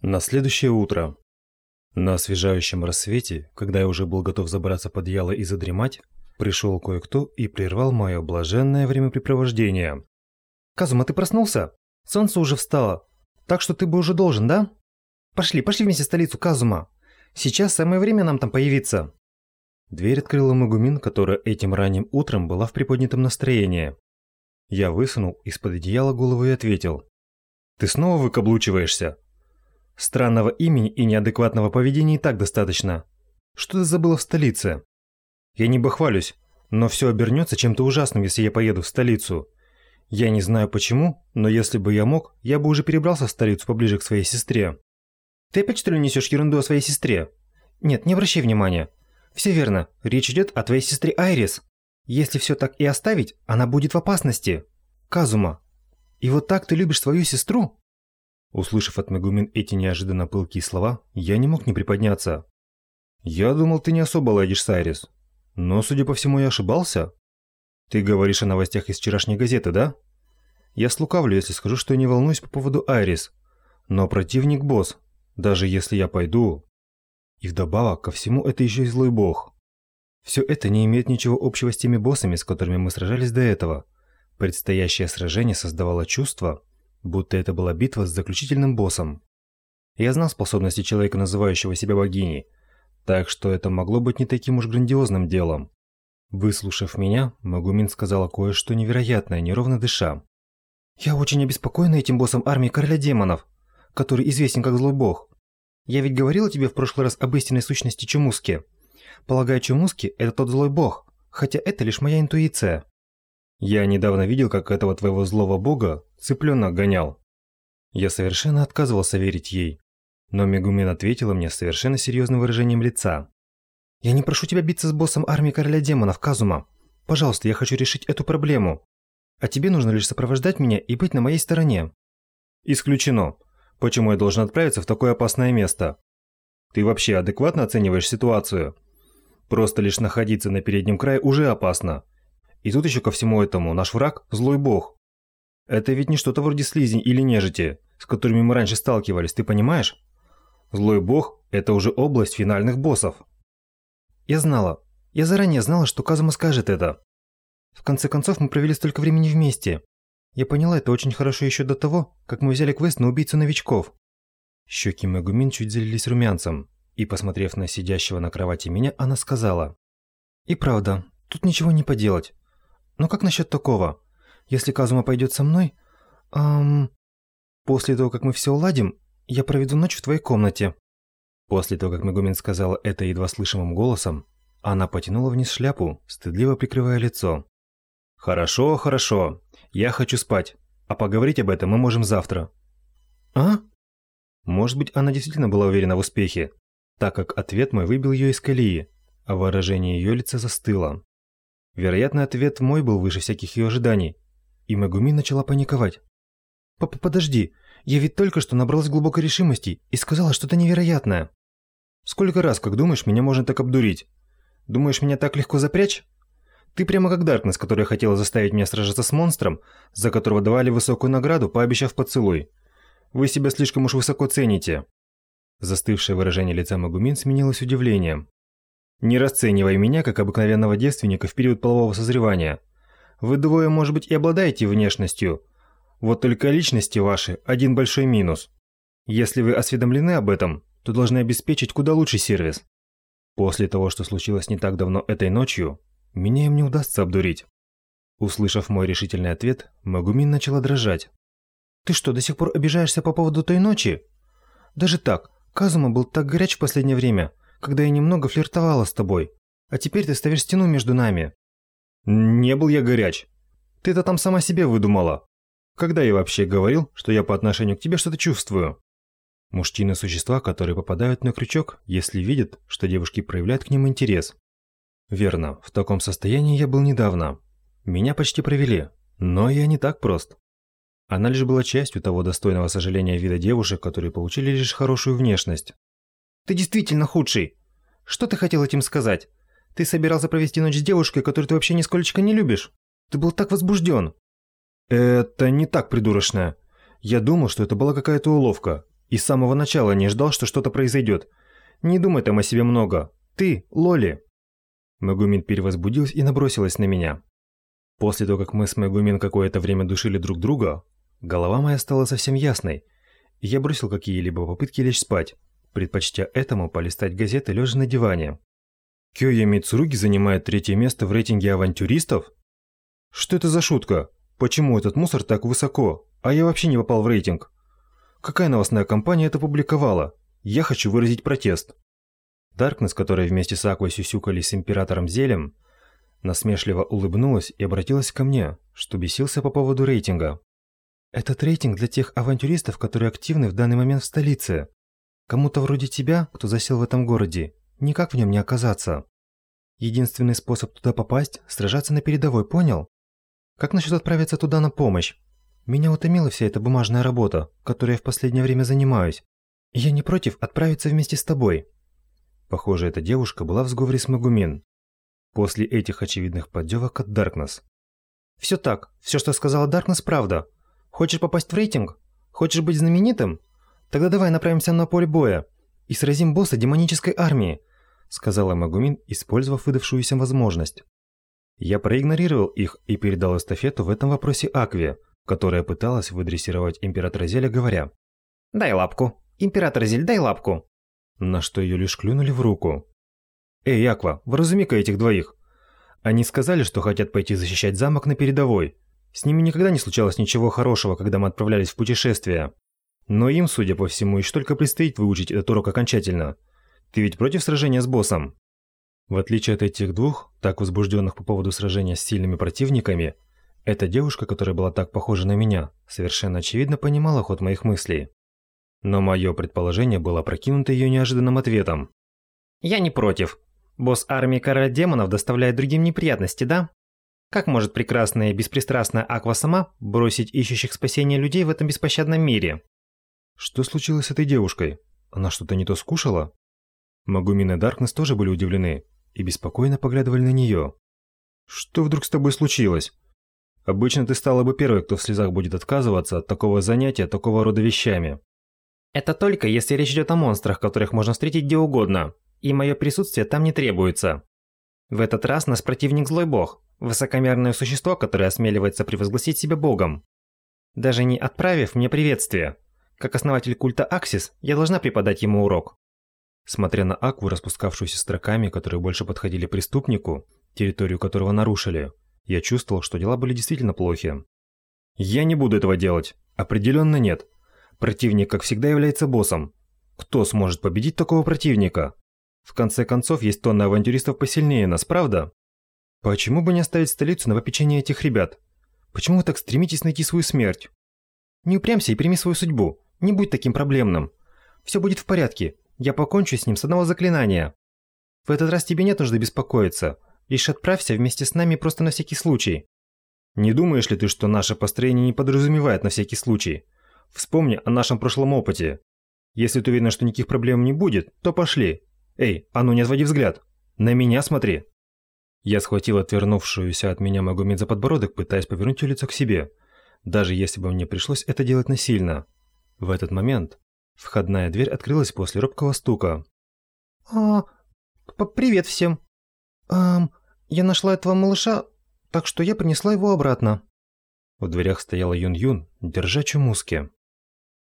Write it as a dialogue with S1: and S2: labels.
S1: На следующее утро. На освежающем рассвете, когда я уже был готов забраться под одеяло и задремать, пришел кое-кто и прервал мое блаженное времяпрепровождение.
S2: «Казума, ты проснулся? Солнце уже встало. Так что ты бы уже должен, да? Пошли, пошли вместе в столицу, Казума. Сейчас самое время нам там появиться».
S1: Дверь открыла Магумин, которая этим ранним утром была в приподнятом настроении. Я высунул из-под одеяла голову и ответил. «Ты снова выкаблучиваешься? Странного имени и неадекватного поведения и так достаточно. Что ты забыла в столице?» «Я не бахвалюсь, но все обернется чем-то ужасным, если я поеду в столицу. Я не знаю почему, но если бы я мог, я бы уже перебрался в столицу поближе к своей сестре».
S2: «Ты опять что ли несешь ерунду о своей сестре?» «Нет, не обращай внимания. Все верно. Речь идет о твоей сестре Айрис. Если все так и оставить, она будет в опасности. Казума. И вот так ты любишь свою сестру?
S1: Услышав от Мегумин эти неожиданно пылкие слова, я не мог не приподняться. Я думал, ты не особо ладишь с Айрис. Но, судя по всему, я ошибался. Ты говоришь о новостях из вчерашней газеты, да? Я слукавлю, если скажу, что не волнуюсь по поводу Айрис. Но противник босс. Даже если я пойду, и вдобавок ко всему это еще и злой бог. Все это не имеет ничего общего с теми боссами, с которыми мы сражались до этого. Предстоящее сражение создавало чувство, будто это была битва с заключительным боссом. Я знал способности человека, называющего себя богиней, так что это могло быть не таким уж грандиозным делом. Выслушав меня, Магумин сказала кое-что невероятное, неровно дыша.
S2: «Я очень обеспокоена этим боссом армии короля демонов, который известен как злой бог. Я ведь говорила тебе в прошлый раз об истинной сущности Чумуски. Полагаю, Чумуски – это тот злой бог, хотя это лишь моя интуиция.
S1: Я недавно видел, как этого твоего злого бога цыпленок гонял. Я совершенно отказывался верить ей. Но Мегумин ответила мне совершенно серьезным выражением лица.
S2: «Я не прошу тебя биться с боссом армии короля демонов, Казума. Пожалуйста, я хочу решить эту проблему. А тебе нужно лишь сопровождать меня и быть на моей стороне».
S1: «Исключено. Почему я должен отправиться в такое опасное место? Ты вообще адекватно оцениваешь ситуацию? Просто лишь находиться на переднем крае уже опасно. И тут еще ко всему этому наш враг – злой бог. Это ведь не что-то вроде слизней или нежити, с которыми мы раньше сталкивались, ты понимаешь? Злой бог – это уже область финальных боссов.
S2: Я знала. Я заранее знала, что Казума скажет это. В конце концов, мы провели столько времени вместе. Я поняла это очень хорошо еще до того, как мы взяли квест на убийцу новичков.
S1: Щеки Мегумин чуть залились румянцем, и, посмотрев на сидящего на кровати меня, она сказала.
S2: «И правда, тут ничего не поделать. Но как насчет такого? Если Казума пойдет со мной, эм, после того, как мы все уладим, я проведу ночь в твоей комнате».
S1: После того, как Мегумин сказала это едва слышимым голосом, она потянула вниз шляпу, стыдливо прикрывая лицо. «Хорошо, хорошо. Я хочу спать. А поговорить об этом мы можем завтра».
S2: «А?»
S1: Может быть, она действительно была уверена в успехе, так как ответ мой выбил ее из колеи, а выражение ее лица застыло. Вероятно, ответ мой был выше всяких ее ожиданий, и Магуми начала паниковать.
S2: «Папа, подожди, я ведь только что набралась глубокой решимости и сказала что-то невероятное».
S1: «Сколько раз, как думаешь, меня можно так обдурить? Думаешь, меня так легко запрячь?» Ты прямо как Даркнесс, которая хотела заставить меня сражаться с монстром, за которого давали высокую награду, пообещав поцелуй. Вы себя слишком уж высоко цените. Застывшее выражение лица Магумин сменилось удивлением. Не расценивай меня как обыкновенного девственника в период полового созревания. Вы двое, может быть, и обладаете внешностью. Вот только личности ваши – один большой минус. Если вы осведомлены об этом, то должны обеспечить куда лучший сервис. После того, что случилось не так давно этой ночью, меня им не удастся обдурить. Услышав мой решительный ответ, Магумин начала дрожать.
S2: «Ты что, до сих пор обижаешься по поводу той ночи?» «Даже так, Казума был так горяч в последнее время, когда я немного флиртовала с тобой. А теперь ты ставишь стену между нами».
S1: «Не был я горяч. Ты-то там сама себе выдумала. Когда я вообще говорил, что я по отношению к тебе что-то чувствую?» Мужчины – существа, которые попадают на крючок, если видят, что девушки проявляют к ним интерес. Верно, в таком состоянии я был недавно. Меня почти провели, но я не так прост. Она лишь была частью того достойного сожаления вида девушек, которые получили лишь хорошую внешность.
S2: Ты действительно худший. Что ты хотел этим сказать? Ты собирался провести ночь с девушкой, которую ты вообще нисколько не любишь? Ты был так возбужден.
S1: Это не так придурочно. Я думал, что это была какая-то уловка. И с самого начала не ждал, что что-то произойдет. Не думай там о себе много. Ты, Лоли. Магумин перевозбудилась и набросилась на меня. После того, как мы с Магумин какое-то время душили друг друга, голова моя стала совсем ясной, я бросил какие-либо попытки лечь спать, предпочтя этому полистать газеты лежа на диване. Кёя Мицуруги занимает третье место в рейтинге авантюристов? Что это за шутка? Почему этот мусор так высоко, а я вообще не попал в рейтинг? Какая новостная компания это публиковала? Я хочу выразить протест. Даркнесс, которая вместе с Аквой сюсюкались с Императором Зелем, насмешливо улыбнулась и обратилась ко мне, что бесился по поводу рейтинга. Этот рейтинг для тех авантюристов, которые активны в данный момент в столице. Кому-то вроде тебя, кто засел в этом городе, никак в нем не оказаться. Единственный способ туда попасть – сражаться на передовой, понял? Как насчет отправиться туда на помощь? Меня утомила вся эта бумажная работа, которой я в последнее время занимаюсь. Я не против отправиться вместе с тобой. Похоже, эта девушка была в сговоре с Магумин. После этих очевидных поддевок от Даркнесс. Все так. Все, что сказала Даркнесс, правда. Хочешь попасть в рейтинг? Хочешь быть знаменитым? Тогда давай направимся на поле боя и сразим босса демонической армии, сказала Магумин, использовав выдавшуюся возможность. Я проигнорировал их и передал эстафету в этом вопросе Акве, которая пыталась выдрессировать императора Зеля, говоря «Дай лапку, император Зель, дай лапку». На что ее лишь клюнули в руку. «Эй, Аква, вразуми-ка этих двоих. Они сказали, что хотят пойти защищать замок на передовой. С ними никогда не случалось ничего хорошего, когда мы отправлялись в путешествие. Но им, судя по всему, еще только предстоит выучить этот урок окончательно. Ты ведь против сражения с боссом? В отличие от этих двух, так возбужденных по поводу сражения с сильными противниками, эта девушка, которая была так похожа на меня, совершенно очевидно понимала ход моих мыслей. Но мое предположение было прокинуто ее неожиданным ответом. «Я не против. Босс армии короля демонов доставляет другим неприятности, да? Как может прекрасная и беспристрастная Аква сама бросить ищущих спасения людей в этом беспощадном мире?» Что случилось с этой девушкой? Она что-то не то скушала? Магумин и Даркнесс тоже были удивлены и беспокойно поглядывали на нее. Что вдруг с тобой случилось? Обычно ты стала бы первой, кто в слезах будет отказываться от такого занятия, такого рода вещами. Это только если речь идет о монстрах, которых можно встретить где угодно, и мое присутствие там не требуется. В этот раз нас противник злой бог, высокомерное существо, которое осмеливается превозгласить себя богом. Даже не отправив мне приветствие, как основатель культа Аксис, я должна преподать ему урок. Смотря на Акву, распускавшуюся строками, которые больше подходили преступнику, территорию которого нарушили, я чувствовал, что дела были действительно плохи. Я не буду этого делать. Определенно нет. Противник, как всегда, является боссом. Кто сможет победить такого противника? В конце концов, есть тонны авантюристов посильнее нас, правда? Почему бы не оставить столицу на попечение этих ребят? Почему вы так стремитесь найти свою смерть? Не упрямься и прими свою судьбу. Не будь таким проблемным. Все будет в порядке. Я покончу с ним с одного заклинания. В этот раз тебе нет нужды беспокоиться. Лишь отправься вместе с нами просто на всякий случай. Не думаешь ли ты, что наше построение не подразумевает на всякий случай? Вспомни о нашем прошлом опыте. Если ты уверена, что никаких проблем не будет, то пошли. Эй, а ну не отводи взгляд. На меня смотри. Я схватил отвернувшуюся от меня Магомед за подбородок, пытаясь повернуть ее лицо к себе. Даже если бы мне пришлось это делать насильно. В этот момент входная дверь открылась после робкого стука. «А, привет всем. Эм, я нашла этого малыша, так что я принесла его обратно». В дверях стояла Юн-Юн, держа Чумуски.